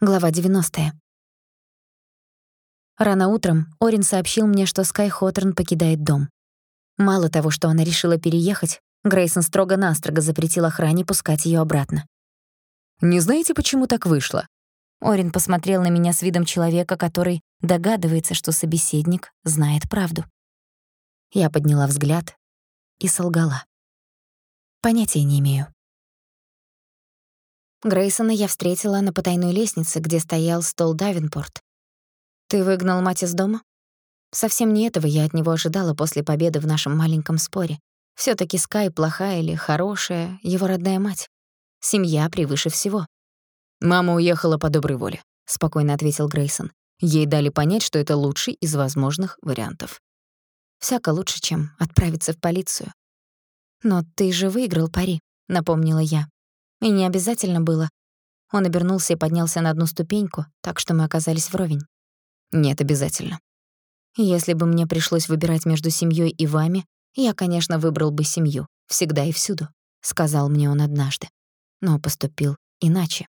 Глава 90. Рано утром Орин сообщил мне, что Скай Хоторн покидает дом. Мало того, что она решила переехать, Грейсон строго-настрого запретил охране пускать её обратно. «Не знаете, почему так вышло?» Орин посмотрел на меня с видом человека, который догадывается, что собеседник знает правду. Я подняла взгляд и солгала. Понятия не имею. Грейсона я встретила на потайной лестнице, где стоял стол Давинпорт. «Ты выгнал мать из дома?» Совсем не этого я от него ожидала после победы в нашем маленьком споре. всё таки Скай плохая или хорошая, его родная мать. Семья превыше всего. «Мама уехала по доброй воле», — спокойно ответил Грейсон. Ей дали понять, что это лучший из возможных вариантов. «Всяко лучше, чем отправиться в полицию». «Но ты же выиграл пари», — напомнила я. И не обязательно было. Он обернулся и поднялся на одну ступеньку, так что мы оказались вровень. Нет, обязательно. Если бы мне пришлось выбирать между семьей и вами, я, конечно, выбрал бы семью, всегда и всюду, сказал мне он однажды. Но поступил иначе.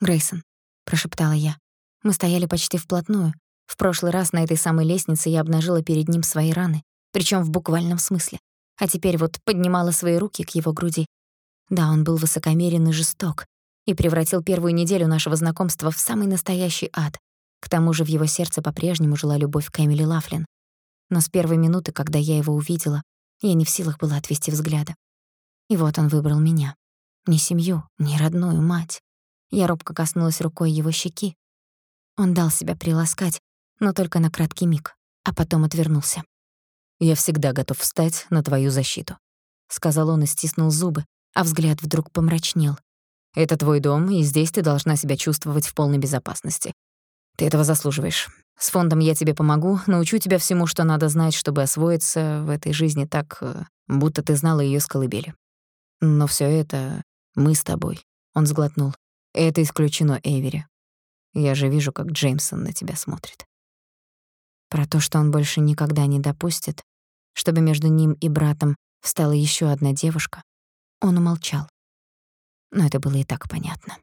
Грейсон, прошептала я. Мы стояли почти вплотную. В прошлый раз на этой самой лестнице я обнажила перед ним свои раны, причем в буквальном смысле. А теперь вот поднимала свои руки к его груди да, он был высокомерен и жесток и превратил первую неделю нашего знакомства в самый настоящий ад. К тому же в его сердце по-прежнему жила любовь к Эмили Лафлин. Но с первой минуты, когда я его увидела, я не в силах была отвести взгляда. И вот он выбрал меня. Не семью, не родную мать. Я робко коснулась рукой его щеки. Он дал себя приласкать, но только на краткий миг, а потом отвернулся. «Я всегда готов встать на твою защиту», — сказал он и стиснул зубы, а взгляд вдруг помрачнел. «Это твой дом, и здесь ты должна себя чувствовать в полной безопасности. Ты этого заслуживаешь. С фондом я тебе помогу, научу тебя всему, что надо знать, чтобы освоиться в этой жизни так, э, будто ты знала её с колыбели. Но всё это мы с тобой». Он сглотнул. «Это исключено, Эйвери. Я же вижу, как Джеймсон на тебя смотрит». Про то, что он больше никогда не допустит, чтобы между ним и братом встала ещё одна девушка, он умолчал. Но это было и так понятно.